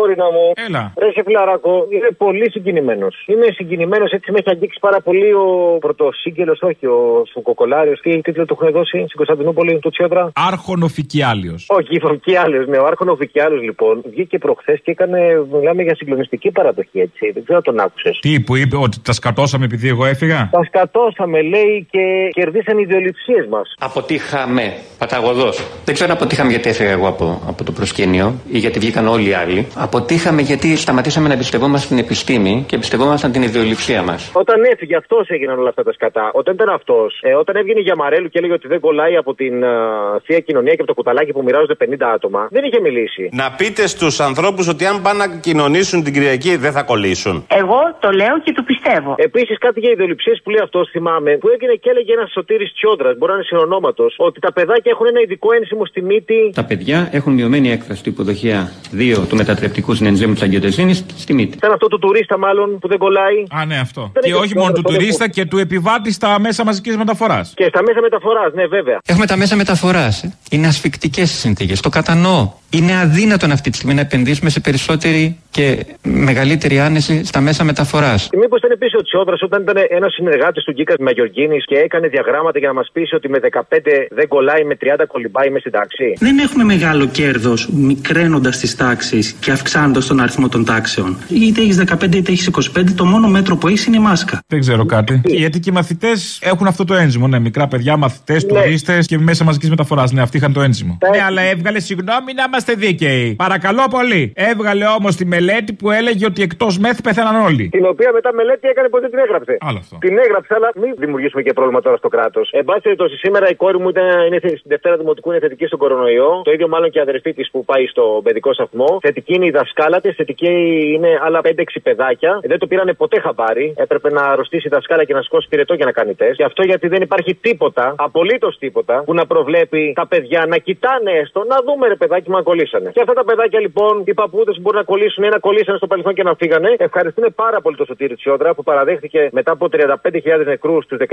αγόρινα μου. Έλα. Ρε σε φιλαράκο, είμαι πολύ συγκινημένος. Είμαι συγκινημένος, έτσι με έχει αγγίξει πάρα πολύ ο πρωτοσύγκελος, όχι ο Σουκοκολάριο. Τι τίτλο του έχουν δώσει στην Κωνσταντινούπολη, του Τσιόδρα; Άρχονο Φικιάλιο. Όχι, Φικιάλιο, ναι. Ο Άρχονο Φικιάλιο λοιπόν βγήκε προχθές και έκανε, μιλάμε για συγκλονιστική παραδοχή έτσι. Δεν ξέρω αν τον άκουσες. Τι που είπε, ότι τα σκατώσαμε επειδή εγώ έφυγα; Τα σκατώσαμε, λέει, και κερδίσαν οι ιδεολειψίε μας. Αποτύχαμε παταγωδός. Δεν ξέρω αν αποτύχαμε γιατί έφυγα εγώ από, από το προσκήνιο ή γιατί βγήκαν όλοι οι άλλοι. Αποτύχαμε γιατί σταματήσαμε να εμπιστευόμαστε την επιστήμη και εμπιστευόμασταν την ιδεολειψία μας. Όταν έφυγε αυτός έγιναν όλα αυτά τα σκατά. Όταν ήταν αυτός, ε, όταν έβγαινε για Μαρέλου και έλεγε ότι δεν κολλάει από την uh, θεία κοινωνία και από το κουταλάκι που μοιράζονται 50 άτομα, δεν είχε μιλήσει. Να πείτε στους ανθρώπους ότι αν πάνε να κοινωνήσουν την Κυριακή δεν θα κολλήσουν. Εγώ το λέω και το πιστεύω. Επίσης κάτι για ιδεολειψίες που λέει αυτός, θυμάμαι, που έγινε και έλεγε ένας σωτήρης Τσιόντρας, μπορεί να είναι συνονόματος, ότι τα παιδάκια έχουν ένα ειδικό ένσημο στη μύτη. Τα παιδιά έχουν μειωμένη έκφραση του υποδοχεία 2 του μετατρεπτικού συνενζήμου τη αγγιοτεσίνη στη μύτη. Ήταν αυτό του τουρίστα μάλλον που δεν κολλάει. Α, ναι, αυτό. και όχι μόνο του τουρίστα και του επιβάτη στα μέσα μαζικής μεταφοράς. Και στα μέσα μεταφοράς, ναι, βέβαια. Έχουμε τα μέσα μεταφοράς. Είναι ασφικτικές οι συνθήκες. Το κατανοώ. Είναι αδύνατον αυτή τη στιγμή να επενδύσουμε σε περισσότερη και μεγαλύτερη άνεση στα μέσα μεταφοράς. Μήπως ήταν επίσης ο Τσιόδρας όταν ήταν ένας συνεργάτης του Γκίκας Μαγιοργίνης και έκανε διαγράμματα για να μας πείσει ότι με 15 δεν κολλάει, με 30 κολυμπάει με στην τάξη; Δεν έχουμε μεγάλο κέρδος μικραίνοντας τις τάξεις και αυξάνοντας τον αριθμό των τάξεων. Είτε έχεις 15 είτε έχεις 25, το μόνο μέτρο που έχεις είναι η μάσκα. Δεν ξέρω κάτι. Γιατί και οι μαθητές έχουν αυτό το ένζυμο. Ναι, μικρά παιδιά, μαθητές, ναι. τουρίστες και μέσα μαζικής μεταφοράς. Ναι, αυτοί είχαν το ένζυμο. Ναι, αλλά έβγαλε συγγνώμη να είμαστε δίκαιοι. Παρακαλώ πολύ. Έβγαλε όμως τη μελέτη που έλεγε ότι εκτός μεθ πέθαναν όλοι. Την οποία μετά μελέτη έκανε ποτέ την έγραψε. Άλλο αυτό. Την έγραψε, αλλά μην δημιουργήσουμε και πρόβλημα τώρα στο κράτος. Εν πάση περιπτώσει, σήμερα η κόρη μου ήταν, είναι στην Δευτέρα Δημοτικού είναι θετική στον κορονοϊό. Το ίδιο μάλλον και η αδερφή της που πάει στο παιδικό σταθμό. Θετική είναι η δασκάλα της, θετική είναι άλλα 5-6 παιδάκια. Δεν το πήρανε ποτέ χαμπάρι. Έπρεπε να αρρωστήσει η δασκάλα και να σηκώσει πυρετό για να κάνει τεστ. Και αυτό γιατί δεν υπάρχει τίποτα, απολύτως τίποτα, που να προβλέπει τα παιδιά να κοιτάνε έστω, να δούμε ρε παιδάκι μα κολλήσανε. Και αυτά τα παιδάκια λοιπόν, οι παππούδες που μπορούν να κολλήσουν ή να κολλήσανε στο παρελθόν και να φύγανε, ευχαριστούμε πάρα πολύ το Σωτήρι Τσιόδρα που παραδέχτηκε μετά από 35.000 νεκρούς στου 19.000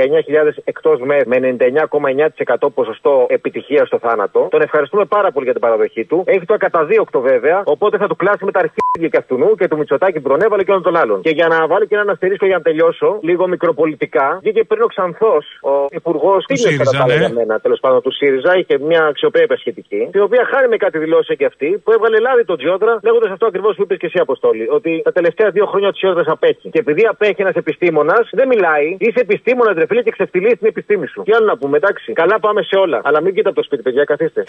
εκτός με, με 99,9% ποσοστό επιτυχία στο θάνατο. Τον ευχαριστούμε πάρα πολύ για την παραδοχή του. Έχει το ακαταδίωκτο βέβαια, οπότε θα του κλάσει με τα αρχίδια και αυτού και του Μητσοτάκη που τον έβαλε και όλων των άλλων. Και για να βάλει και ένα αστερίσκο για να τελειώσω, λίγο μικροπολιτικά, βγήκε πριν ο Ξανθός, ο υπουργός του κατά ναι. για μένα, τέλος πάντων του ΣΥΡΙΖΑ, είχε μια αξιοπρέπεια σχετική, η οποία χάρη με κάτι δηλώσεις και αυτή, που έβαλε λάδι τον Τζιόδρα, λέγοντας αυτό ακριβώς που είπες και εσύ, Αποστόλη, ότι τα τελευταία δύο χρόνια ο Τζιόδρας απέχει. Και επειδή απέχει ένας επιστήμονας, δεν μιλάει, είσαι επιστήμονας, ρε φίλε, και ξεφτυλίζεις την επιστήμη σου. Τι άλλο να πούμε, εντάξει, καλά πάμε σε όλα. Αλλά μην κοίτα από το σπίτι, παιδιά, καθίστε.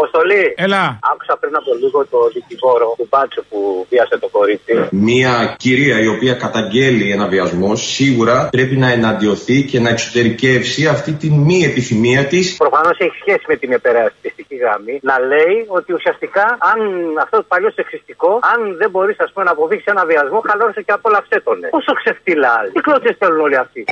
Αποστολή. Έλα. Άκουσα πριν από λίγο το δικηγόρο του Μπάτσο που βίασε το κορίτσι. Μία κυρία η οποία καταγγέλει ένα βιασμό σίγουρα πρέπει να εναντιωθεί και να εξωτερικεύσει αυτή τη μη επιθυμία της. Προφανώς έχει σχέση με την επερασπιστική γραμμή να λέει ότι ουσιαστικά αν αυτό το παλιό σεξιστικό, αν δεν μπορείς να αποδείξεις ένα βιασμό, χαλάρωσε και απόλαυσέ τον. Πόσο ξεφτύλα άλλοι. Τι κλώτσε θέλουν όλοι αυτοί.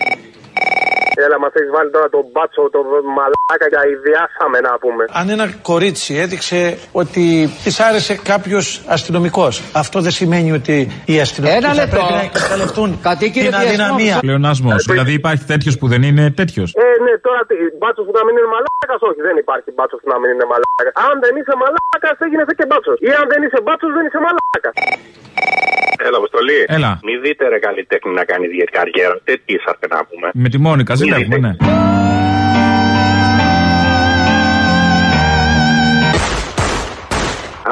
Έλα, μα έχει βάλει τώρα τον μπάτσο, το μαλάκα για ιδιάσαμε να πούμε. Αν ένα κορίτσι έδειξε ότι της άρεσε κάποιος αστυνομικός, αυτό δεν σημαίνει ότι οι αστυνομικοί θα πρέπει να εκμεταλλευτούν την αδυναμία. Πλεονάσμο. Δηλαδή υπάρχει τέτοιος που δεν είναι τέτοιος; Ε, ναι, τώρα μπάτσος που να μην είναι μαλάκας, όχι, δεν υπάρχει μπάτσος που να μην είναι μαλάκας. Αν δεν είσαι μαλάκας, έγινες και μπάτσος. Ή αν δεν είσαι μπάτσος, δεν είσαι μαλάκας. Έλα, Αποστολή. Έλα. Μη δείτε ρε καλλιτέχνη να κάνει ιδιαίτερη καριέρα. Τι είσαστε να πούμε. Με τη Μόνικα, ζηλεύουμε, ναι.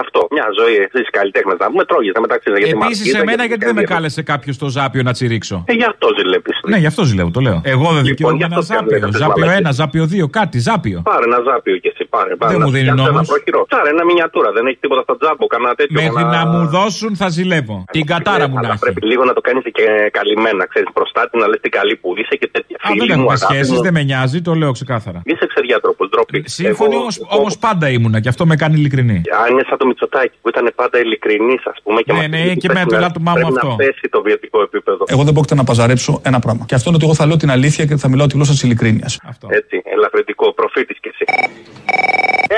Αυτό. Μια ζωή εσεί καλλιτέχνε να πούμε, τρώγεσαι μεταξύ σα. Επίσης, εμένα γιατί δεν με κάλεσε κάποιος στο Ζάπιο να τσιρίξω; Ε, γι' αυτό ζηλεύει. Ναι, γι' αυτό ζηλεύω, το λέω. Εγώ δεν Λοιπόν, δικαιούμαι γι' ένα αυτό Ζάπιο. κάνετε Ζάπιο μαλακίες. 1, Ζάπιο 2, κάτι, Ζάπιο. Πάρε ένα ζάπιο και εσύ, πάρε. πάρε Δεν να μου δίνει φτιάξεις ένα νόμος. προχειρό. Πάρε ένα μινιατούρα, δεν έχει τίποτα στο τζάμπο, κανένα τέτοιο. Μέχρι κανένα- να μου δώσουν θα ζηλεύω. Την κατάρα μου να Αλλά έχει. πρέπει λίγο να το κάνεις και καλυμμένα, ξέρεις, μπροστά την να λες τι καλή που είσαι και τέτοια. Α, δεν Φίλη μου, έχουμε αγάπη σχέσεις, μου. δεν με νοιάζει, το λέω ξεκάθαρα. Είσαι ξεδιάτροπος, ντροπή. Σύμφωνοι Εγώ- όμως πάντα ήμουνα και αυτό με κάνει ειλικρινή. Αν είναι σαν το Μητσοτάκι που ήταν πάντα ειλικρινής, ας πούμε. Και Ναι, μας ναι, είχε και πέσει με το να- ελάττωμά μου πρέπει αυτό. να πέσει το βιωτικό επίπεδο. Εγώ δεν πρόκειται να παζαρέψω ένα πράγμα. Και αυτό είναι ότι εγώ θα λέω την αλήθεια και θα μιλάω τη γλώσσα της ειλικρίνειας. Αυτό. Έτσι, ελαφρυντικό, προφήτης κι εσύ.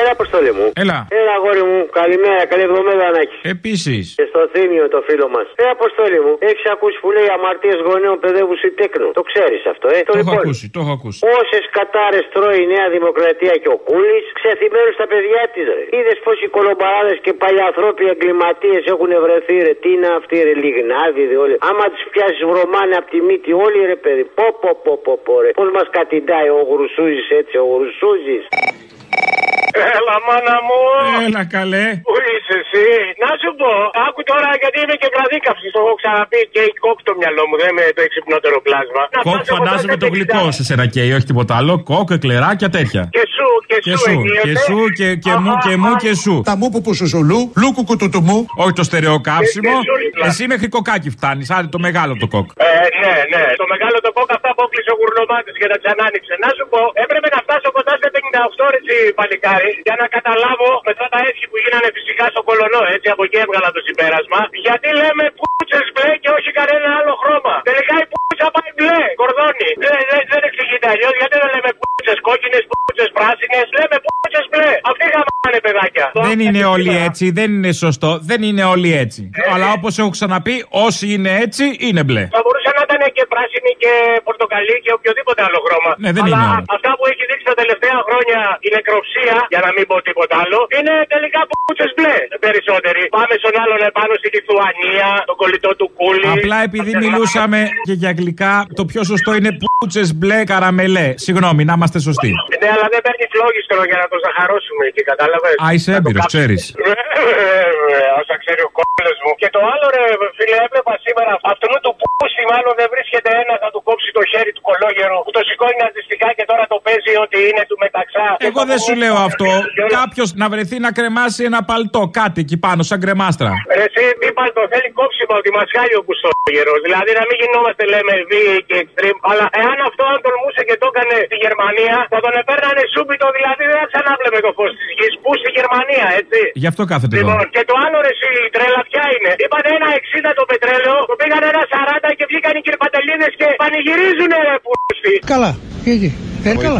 Έλα, αποστολή μου. Έλα. Έλα, αγόρι μου. Καλημέρα, καλή εβδομάδα να έχει. Επίσης. Και στο θύμιο το φίλο μας. Ε, αποστολή μου. Έχεις ακούσει που λέει αμαρτίες γονέων παιδεύους ή τέκνου. Το ξέρεις αυτό, ε; Το έχω λοιπόν. ακούσει, το έχω ακούσει. Όσες κατάρες τρώει η Νέα Δημοκρατία και ο Κούλης, ξεθυμένουν στα παιδιά της. Είδες πω οι κολομπαράδες και παλιαθρόποι εγκληματίες έχουν βρεθεί, ρε. Τι είναι αυτοί, ρε. Λιγνάδιδοι όλοι. Άμα τους πιάσεις βρωμάνε από τη μύτη όλοι, ρε παιδί. Πω, πω, πω, πω, πω ρε. Πώς μας κατηντάει ο Γρουσούζης έτσι, ο Γρουσούζης; Έλα, μάνα μου. Έλα, καλέ. Πού είσαι εσύ; Να σου πω, άκου τώρα γιατί είμαι και βραδίκαυση. Το έχω ξαναπεί και έχει κόκ το μυαλό μου. Δεν είμαι το εξυπνότερο πλάσμα. Να Κοκ πας από φαντάζομαι τότε το 60. γλυκό σε σένα καίει, όχι τίποτα άλλο. Κοκ, εκλεράκια τέτοια. Και σου, και, Και σου, σου, εγγύεται. και σου, και, και μου, και μου, και σου. Τα μου που που σου ζουλού, λούκου κουτουτουμού. Όχι το στερεό κάψιμο. Και- και σου, λοιπόν. Εσύ μέχρι κοκάκι φτάνεις. Άντε το μεγάλο το κοκ. Ε, ναι, ναι. Το μεγάλο το κόκ αυτά που έκλεισε ο γουρνομάτης και τα ξανάνοιξε. Να σου πω, έπρεπε να φτάσω κοντά σε 58 ρετσι παλικάρι για να καταλάβω μετά τα έσχη που γίνανε φυσικά στο κολονό. Έτσι από εκεί έβγαλα το συμπέρασμα. Γιατί λέμε πούτσες μπλε και όχι κανένα άλλο χρώμα. Τελικά η πούτσα πάει μπλε, κορδόνι. Δεν, δεν, δεν εξηγείται αλλιώς. Γιατί δεν λέμε πούτσες κόκκινες, πούτσες πράσινες. Λέμε πούτσες μπλε. Αυτοί γαμάνε παιδάκια. Δεν είναι όλοι έτσι, δεν είναι σωστό. Δεν είναι όλοι έτσι. Αλλά όπως έχω ξαναπεί, όσοι είναι έτσι είναι μπλε. Θα μπορούσε να ήταν και πράσινη και πορτοκαλί και οποιοδήποτε άλλο χρώμα. Ναι, δεν Αλλά είναι όλο. αυτά που έχει δείξει τα τελευταία χρόνια η νεκροψία, για να μην πω τίποτα άλλο, είναι τελικά πούτσε μπλε περισσότεροι. Πάμε στον άλλον επάνω στη Λιθουανία, τον κολλητό του κούλι. Απλά επειδή μιλούσαμε και για αγγλικά, το πιο σωστό είναι πούτσε μπλε καραμελέ. Συγγνώμη, να είμαστε σωστοί. Ναι, αλλά δεν παίρνεις φλόγιστρο για να το ζαχαρώσουμε εκεί, κατάλαβες; Α, είσαι έμπειρος, ξέρεις. Βέβαια, όσα ξέρει ο κόλλος μου. Και το άλλο, ρε φίλε, έβλεπα σήμερα αυτόν του πούστη, μάλλον δεν βρίσκεται ένα να του κόψει το χέρι του κολόγερου που το σηκώνει ναζιστικά και τώρα το παίζει ότι είναι του μεταξά. Εγώ δεν σου λέω αυτό. Κάποιος να βρεθεί να κρεμάσει ένα παλτό, κάτι εκεί πάνω, σαν κρεμάστρα. Ρε, εσύ τι παλτό, θέλει κόψιμο ότι μας χάει ο κουστόγερο. Δηλαδή να μην γινόμαστε λέμε βίαιοι και extreme. Αλλά εάν αυτό αν τολμούσε και το έκανε στη Γερμανία, θα τον επέρνανε σούμπιτο, δηλαδή δεν θα ξανάβλεπε το φως της γης. Πού στη Γερμανία, έτσι. Γι' αυτό κάθεται εδώ. Λοιπόν, και το άλλο ρε εσύ, η τρέλα ποια είναι; Είπαν ένα 60 το πετρέλαιο, το πήγαν ένα 40 και βγήκαν οι κυρπατελίδε και πανηγυρίζουν ρε πούστη. Καλά, γιατί. Ε, καλά.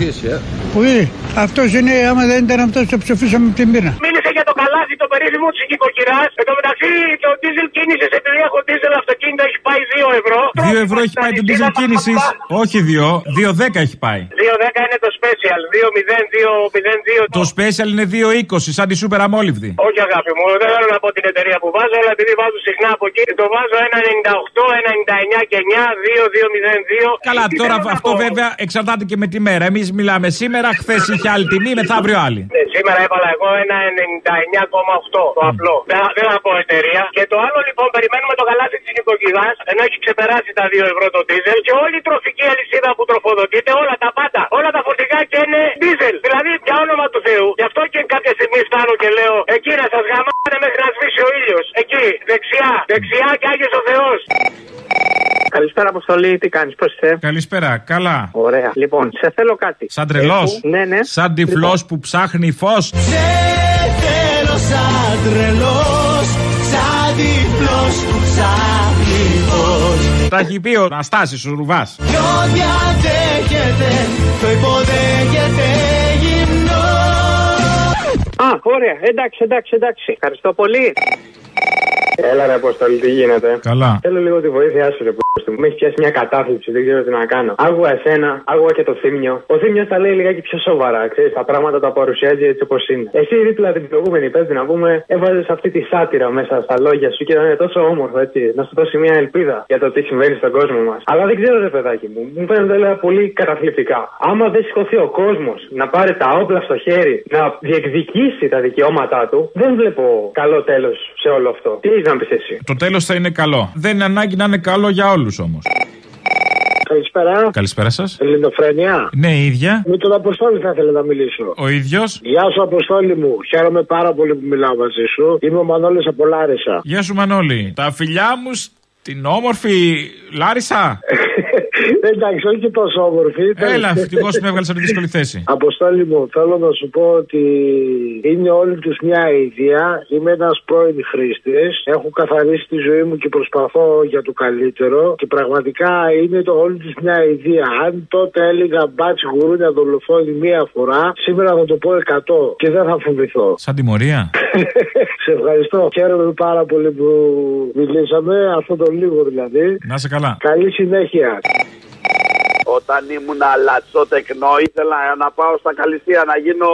Που είναι. Αυτός είναι, άμα δεν ήταν αυτός, το ψηφίσαμε από την πείνα. Μίλησε για το καλάθι το περίφημος της οικοκυράς. Εν τω μεταξύ το diesel κίνησης, επειδή έχω diesel αυτοκίνητο, έχει πάει 2 ευρώ. 2 ευρώ έχει πάει το diesel κίνησης. Όχι 2, 2,10 έχει πάει. 2,10 είναι το special. 2,02,02. Το special είναι 2,20 σαν τη super αμόλυβδη. Όχι αγάπη μου, δεν θέλω να πω την εταιρεία που βάζω, αλλά επειδή βάζω συχνά από εκεί, το βάζω 1,98, 1,99 και 9, 2,202. Καλά, Τι τώρα θέλω να αυτό πω. βέβαια εξαρτάται και με τη μέρα. Εμείς μιλάμε σήμερα, χθες είχε άλλη τιμή, μεθαύριο άλλη. Ναι, σήμερα έβαλα εγώ ένα 99,8 το απλό. Δεν, δεν θα πω εταιρεία. Και το άλλο λοιπόν, περιμένουμε το γαλάζι της νοικοκυράς, ενώ έχει ξεπεράσει τα 2 ευρώ το δίζελ και όλη η τροφική αλυσίδα που τροφοδοτείται, όλα τα πάντα, όλα τα φορτηγά και είναι δίζελ. Δηλαδή, για όνομα του Θεού. Γι' αυτό και κάποια στιγμή φτάνω και λέω, εκεί να σας γαμάνε μέχρι να σβήσει ο ήλιο. Εκεί, δεξιά, δεξιά και άγιος ο Θεός. Καλησπέρα, Αποστολή. Τι κάνεις, πώς είσαι; Καλησπέρα, καλά. Ωραία. Λοιπόν, σε θέλω κάτι. Σαν τρελός. Έχω- Ναι, ναι. Σαν τυφλό που ψάχνει φως. θέλω σαν τρελός Σαν τυφλός που ψάχνει φως Τα έχει πει ο Αναστάσης ο Ρουβάς. Κι ό,τι αντέχεται Το υποδέχεται γυμνό Α, ωραία. Εντάξει, εντάξει, εντάξει. Ευχαριστώ πολύ. Έλα ρε Αποστολή, τι γίνεται; Καλά. Θέλω λίγο τη βοήθειά σου, ρε που μου. Με έχεις πιάσει μια κατάθλιψη, δεν ξέρω τι να κάνω. Άκουγα εσένα, άκουγα και το θύμιο. Ο θύμιο τα λέει λιγάκι πιο σοβαρά, ξέρεις. Τα πράγματα τα παρουσιάζει έτσι όπως είναι. Εσύ δίπλα την προηγούμενη πέμπτη να πούμε, έβαζες αυτή τη σάτυρα μέσα στα λόγια σου και ήταν τόσο όμορφο έτσι. Να σου δώσει μια ελπίδα για το τι συμβαίνει στον κόσμο μας. Αλλά δεν ξέρω, ρε παιδάκι μου, μου φαίνεται όλα πολύ καταθλιπτικά. Άμα δεν σηκωθεί ο κόσμος να πάρει τα όπλα στο χέρι, να διεκδικήσει τα δικαιώματά του, δεν βλέπω καλό τέλος σε όλο αυτό. Τι έχεις να πεις εσύ; Το τέλος θα είναι καλό. Δεν είναι ανάγκη να είναι καλό για όλους όμως. Καλησπέρα. Καλησπέρα σας. Ελληνοφρένια. Ναι, η ίδια. Με τον Αποστόλη θα ήθελα να μιλήσω. Ο ίδιος. Γεια σου, Αποστόλη μου. Χαίρομαι πάρα πολύ που μιλάω μαζί σου. Είμαι ο Μανώλης από Λάρισα. Γεια σου Μανώλη. Τα φιλιά μου στην όμορφη Λάρισα. Εντάξει, όχι και τόσο όμορφη. Έλα, ευτυχώς με έβγαλες σε αυτή τη δύσκολη θέση. Αποστόλη μου, θέλω να σου πω ότι είναι όλοι τους μια ιδέα. Είμαι ένας πρώην χρήστης. Έχω καθαρίσει τη ζωή μου και προσπαθώ για το καλύτερο. Και πραγματικά είναι το όλοι τους μια ιδέα. Αν τότε έλεγα μπάτσι γουρούνια δολοφόνη μία φορά, σήμερα θα το πω 100 και δεν θα φοβηθώ. Σαν τιμωρία. Σε ευχαριστώ. Χαίρομαι πάρα πολύ που μιλήσαμε. Αυτό το λίγο δηλαδή. Να σε καλά. Καλή συνέχεια. Όταν ήμουν αλατσό τεκνό, ήθελα να πάω στα Καλυσία να γίνω,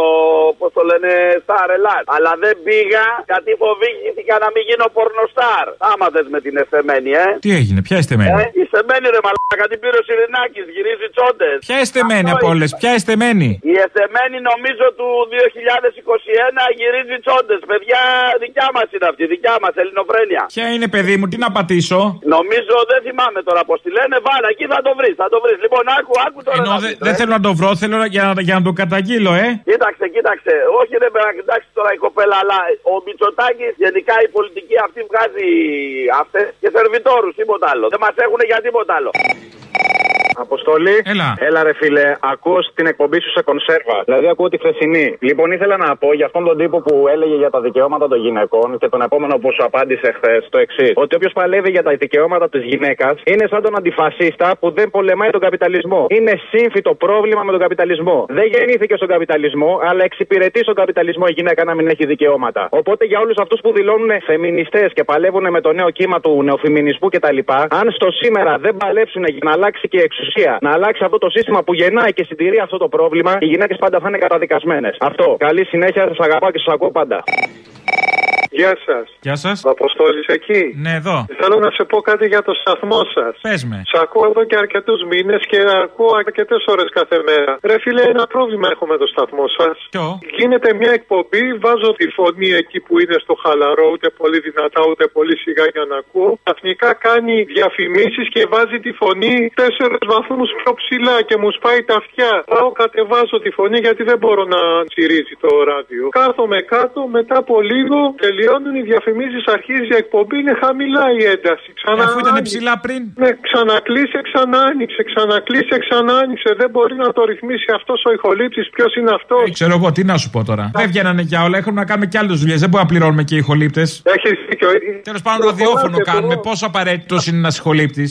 πώς το λένε, Star Ελλάς. Αλλά δεν πήγα γιατί φοβήθηκα να μην γίνω πορνοστάρ. Άμα δες με την εστεμένη, ε. Τι έγινε, ποια εστεμένη. Ε, η εστεμένη ρε μαλάκα, την πήρε ο Σιρινάκης, γυρίζει τσόντες. Ποια εστεμένη από όλες, ποια εστεμένη. Η εστεμένη νομίζω του 2021 γυρίζει τσόντες. Παιδιά, δικιά μας είναι αυτή, δικιά μας, ελληνοφρένια. Ποια είναι, παιδί μου, τι να πατήσω; Νομίζω δεν θυμάμαι τώρα πώς τη λένε. Βάλα εκεί θα το βρεις, θα το βρεις. Λοιπόν, άκου, άκου τώρα. Ενώ να δε- δεις, δεν ε. θέλω να το βρω, θέλω να- για, να- για να το καταγγείλω, ε. Κοίταξε, κοίταξε. Όχι, ρε παιδάκι, εντάξει τώρα η κοπέλα, αλλά ο Μητσοτάκης γενικά η πολιτική αυτή βγάζει αυτές και σερβιτόρους, τίποτα άλλο. Δεν μας έχουν για τίποτα άλλο. Αποστολή. Έλα. Έλα, ρε φίλε, ακούω την εκπομπή σου σε κονσέρβα. Δηλαδή, ακούω τη χθεσινή. Λοιπόν, ήθελα να πω για αυτόν τον τύπο που έλεγε για τα δικαιώματα των γυναικών και τον επόμενο που σου απάντησε χθες το εξής. Ότι όποιος παλεύει για τα δικαιώματα της γυναίκας είναι σαν τον αντιφασίστα που δεν πολεμάει τον καπιταλισμό. Είναι σύμφυτο πρόβλημα με τον καπιταλισμό. Δεν γεννήθηκε στον καπιταλισμό, αλλά εξυπηρετεί στον καπιταλισμό η γυναίκα να μην έχει δικαιώματα. Οπότε για όλους αυτούς που δηλώνουν φεμινιστές και παλεύουν με το νέο κύμα του νεοφιμινισμού κτλ., αν στο σήμερα δεν παλέψουν για να αλλάξει και η εξουσία, να αλλάξει αυτό το σύστημα που γεννάει και συντηρεί αυτό το πρόβλημα, οι γυναίκες πάντα θα είναι καταδικασμένες. Αυτό. Καλή συνέχεια, σας αγαπάω και σας ακούω πάντα. Γεια σας. Γεια σας. Αποστόλης εκεί; Ναι, εδώ. Θέλω να σε πω κάτι για το σταθμό σας. Πες με. Σ' ακούω εδώ και αρκετούς μήνες και ακούω αρκετές ώρες κάθε μέρα. Ρε φίλε, ένα πρόβλημα έχω με το σταθμό σας. Ποιο; Γίνεται μια εκπομπή, βάζω τη φωνή εκεί που είναι στο χαλαρό, ούτε πολύ δυνατά, ούτε πολύ σιγά για να ακούω. Καθνικά κάνει διαφημίσεις και βάζει τη φωνή τέσσερις βαθμούς πιο ψηλά και μου σπάει τα αυτιά. Πάω, κατεβάζω τη φωνή γιατί δεν μπορώ να τσιρίζει το ράδιο. Κάθομαι κάτω, μετά από λίγο τελειώνουν οι διαφημίσει, αρχίζει η εκπομπή, είναι χαμηλά η ένταση. Ξανά Αφού ήταν άνοιξε. ψηλά πριν. Ναι, ξανακλείσε, ξανά άνοιξε, ξανακλείσε, ξανά άνοιξε. Δεν μπορεί να το ρυθμίσει αυτό ο ηχολήπτη. Ποιο είναι αυτό. Ε, Ξέρω εγώ, τι να σου πω τώρα. Δεν βγαίνανε για όλα, έχουμε να κάνουμε και άλλε δουλειέ. Δεν μπορούμε να πληρώνουμε και ηχολήπτε. Έχει δίκιο. Τέλο πάντων, ραδιόφωνο κάνουμε. Πόσο απαραίτητο είναι ένα ηχολήπτη.